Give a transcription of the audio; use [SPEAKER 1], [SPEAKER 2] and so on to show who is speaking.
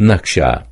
[SPEAKER 1] नक्शा